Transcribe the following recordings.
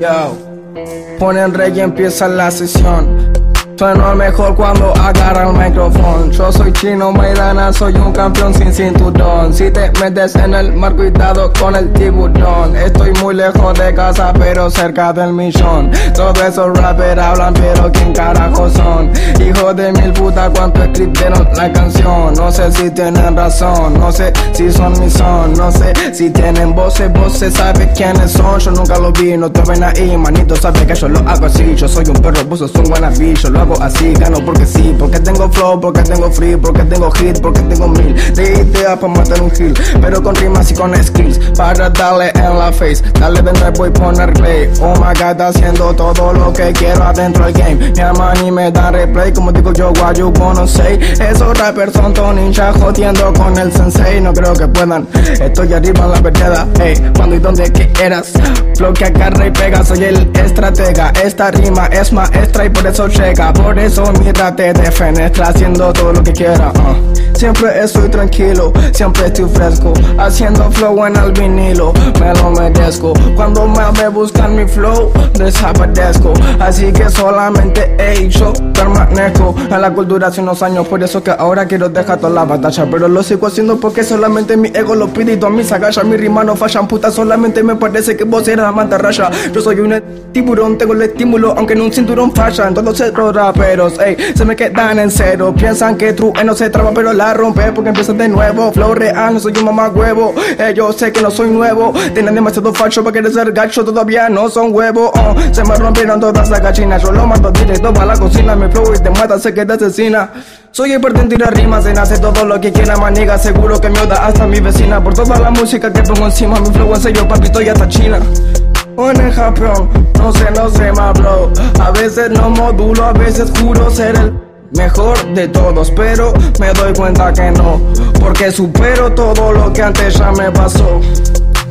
Yo, ponen rey y empieza la sesión. Sueno mejor cuando agarra el micrófono. Yo soy chino Maidana, soy un campeón sin cinturón. Si te metes en el mar, cuidado con el tiburón. Estoy muy lejos de casa, pero cerca del millón. Todos esos rappers hablan, pero ¿quién carajo son? Hijo de mil putas, ¿cuánto escribieron la canción? No sé si tienen razón, no sé si son mi son. No sé si tienen voces, voces, sabe quiénes son. Yo nunca lo vi, no te ven ahí, manito, sabe que yo lo hago así. Yo soy un perro, vos sos un guanabí, lo así, gano porque sí, porque tengo flow, porque tengo free, porque tengo hit, porque tengo mil. De ideas para matar un hill, pero con rimas y con skills, para darle en la face, dale de nuevo y poner play, oh my god, haciendo todo lo que quiero adentro del game, mi aman y me dan replay, como digo yo, what you wanna say, esos rappers son todo ninja jodiendo con el sensei, no creo que puedan, estoy arriba en la vereda, hey, cuando y donde quieras, flow que agarra y pega, soy el estratega, esta rima es maestra y por eso llega, por eso mírate de fenestra haciendo todo lo que quiera. Uh. Siempre estoy tranquilo, siempre estoy fresco. Haciendo flow en el vinilo, me lo merezco. Cuando me buscan mi flow, desaparezco. Así que solamente he hecho permanezco en la cultura hace unos años. Por eso que ahora quiero dejar toda la batalla. Pero lo sigo haciendo porque solamente mi ego lo pide y todas mis agallas. Mi rima no fallan, puta. Solamente me parece que vos eras mantarraya. Yo soy un tiburón, tengo el estímulo, aunque en un cinturón fallan. Todos los raperos, ey, se me quedan en cero. Piensan que true no se traba, pero la rompe porque empiezan de nuevo. Flow real, no soy un mamá huevo. Ellos sé que no soy nuevo. Tienen demasiado falso para querer ser gacho, todavía no son huevos. Oh, se me rompieron todas las gallinas. Yo lo mando directo para la cocina. Mi flow y te mata, sé que te asesina. Soy el en tirar rimas, en hace todo lo que quiera, maniga. Seguro que me oda hasta mi vecina. Por toda la música que pongo encima, mi flow en serio, papito, y hasta China. O en el Japón, no sé, no sé, más bro. A veces no modulo, a veces juro ser el mejor de todos, pero me doy cuenta que no, porque supero todo lo que antes ya me pasó.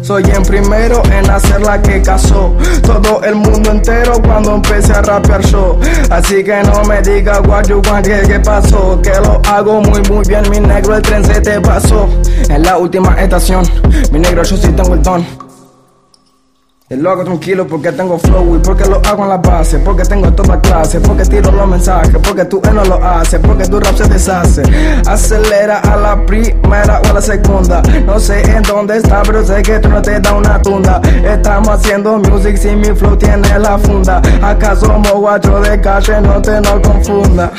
Soy el primero en hacer la que casó todo el mundo entero cuando empecé a rapear yo. Así que no me diga what you want, que qué pasó. Que lo hago muy muy bien, mi negro, el tren se te pasó. En la última estación, mi negro, yo sí tengo el don. Y lo hago tranquilo porque tengo flow y porque lo hago en la base, porque tengo toda clase, porque tiro los mensajes, porque tú no lo haces, porque tu rap se deshace. Acelera a la primera o a la segunda. No sé en dónde está, pero sé que tú no te da una tunda. Estamos haciendo music si mi flow tiene la funda. Acaso somos guacho de calle, no te no confunda.